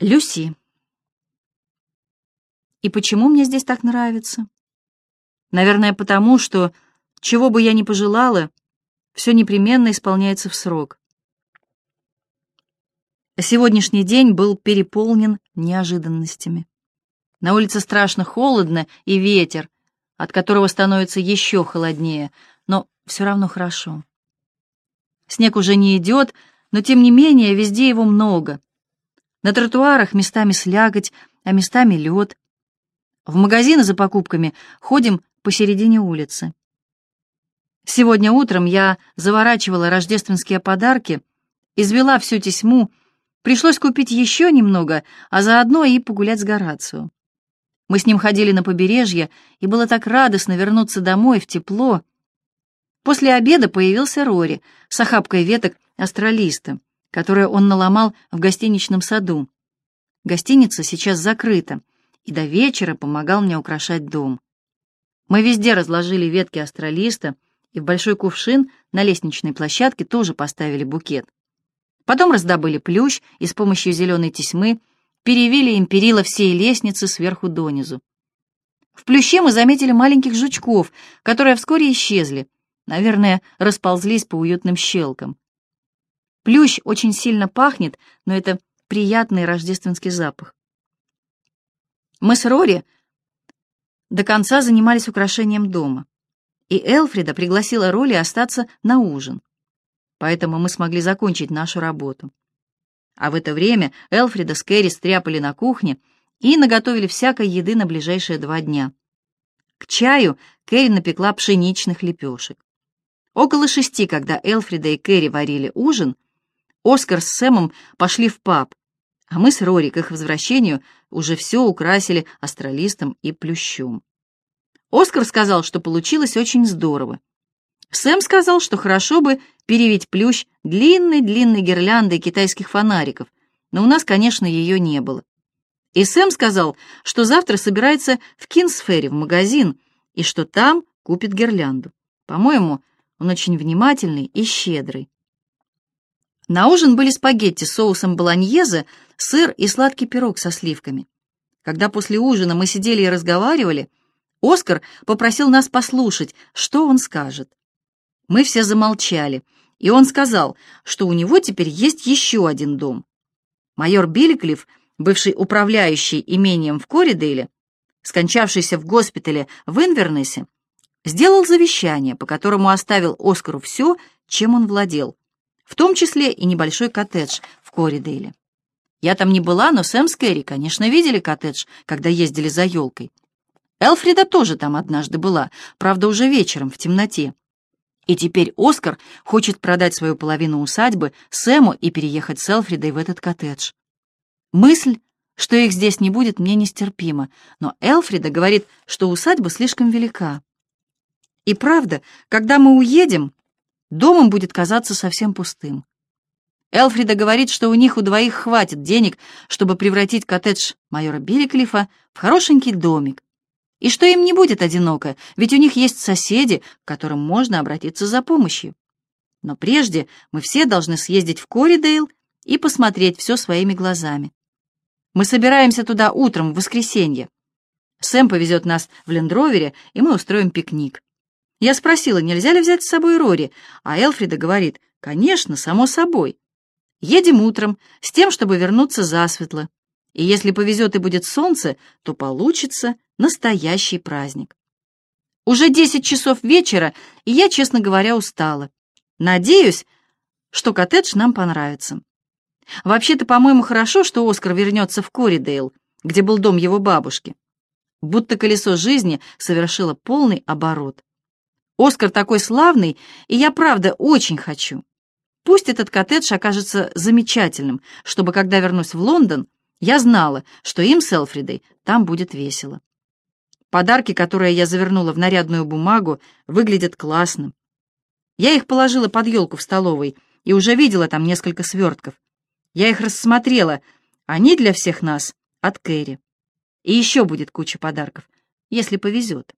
Люси. И почему мне здесь так нравится? Наверное, потому что, чего бы я ни пожелала, все непременно исполняется в срок. Сегодняшний день был переполнен неожиданностями. На улице страшно холодно и ветер, от которого становится еще холоднее, но все равно хорошо. Снег уже не идет, но тем не менее везде его много — на тротуарах местами слякоть, а местами лед. В магазины за покупками ходим посередине улицы. Сегодня утром я заворачивала рождественские подарки, извела всю тесьму, пришлось купить еще немного, а заодно и погулять с Горацио. Мы с ним ходили на побережье, и было так радостно вернуться домой в тепло. После обеда появился Рори с охапкой веток астролиста которое он наломал в гостиничном саду. Гостиница сейчас закрыта, и до вечера помогал мне украшать дом. Мы везде разложили ветки астролиста, и в большой кувшин на лестничной площадке тоже поставили букет. Потом раздобыли плющ и с помощью зеленой тесьмы перевели им перила всей лестницы сверху донизу. В плюще мы заметили маленьких жучков, которые вскоре исчезли, наверное, расползлись по уютным щелкам. Плющ очень сильно пахнет, но это приятный рождественский запах. Мы с Рори до конца занимались украшением дома, и Элфрида пригласила Роли остаться на ужин, поэтому мы смогли закончить нашу работу. А в это время Элфрида с Кэрри стряпали на кухне и наготовили всякой еды на ближайшие два дня. К чаю Кэрри напекла пшеничных лепешек. Около шести, когда Элфрида и Кэрри варили ужин, Оскар с Сэмом пошли в паб, а мы с Рори к их возвращению уже все украсили астролистом и плющом. Оскар сказал, что получилось очень здорово. Сэм сказал, что хорошо бы перевить плющ длинной-длинной гирляндой китайских фонариков, но у нас, конечно, ее не было. И Сэм сказал, что завтра собирается в Кинсфере в магазин и что там купит гирлянду. По-моему, он очень внимательный и щедрый. На ужин были спагетти с соусом болоньезе, сыр и сладкий пирог со сливками. Когда после ужина мы сидели и разговаривали, Оскар попросил нас послушать, что он скажет. Мы все замолчали, и он сказал, что у него теперь есть еще один дом. Майор Билликлифф, бывший управляющий имением в Коридейле, скончавшийся в госпитале в Инвернесе, сделал завещание, по которому оставил Оскару все, чем он владел, в том числе и небольшой коттедж в Коридейле. Я там не была, но Сэм с Кэрри, конечно, видели коттедж, когда ездили за елкой. Элфрида тоже там однажды была, правда, уже вечером, в темноте. И теперь Оскар хочет продать свою половину усадьбы Сэму и переехать с Элфридой в этот коттедж. Мысль, что их здесь не будет, мне нестерпима, но Элфрида говорит, что усадьба слишком велика. И правда, когда мы уедем, домом будет казаться совсем пустым. Элфрида говорит, что у них у двоих хватит денег, чтобы превратить коттедж майора Билликлифа в хорошенький домик, и что им не будет одиноко, ведь у них есть соседи, к которым можно обратиться за помощью. Но прежде мы все должны съездить в Коридейл и посмотреть все своими глазами. Мы собираемся туда утром, в воскресенье. Сэм повезет нас в лендровере, и мы устроим пикник. Я спросила, нельзя ли взять с собой Рори, а Элфрида говорит, конечно, само собой. Едем утром, с тем, чтобы вернуться засветло. И если повезет и будет солнце, то получится настоящий праздник. Уже десять часов вечера, и я, честно говоря, устала. Надеюсь, что коттедж нам понравится. Вообще-то, по-моему, хорошо, что Оскар вернется в Коридейл, где был дом его бабушки. Будто колесо жизни совершило полный оборот. Оскар такой славный, и я, правда, очень хочу. Пусть этот коттедж окажется замечательным, чтобы, когда вернусь в Лондон, я знала, что им с Элфридой там будет весело. Подарки, которые я завернула в нарядную бумагу, выглядят классно. Я их положила под елку в столовой и уже видела там несколько свертков. Я их рассмотрела. Они для всех нас от Кэрри. И еще будет куча подарков, если повезет.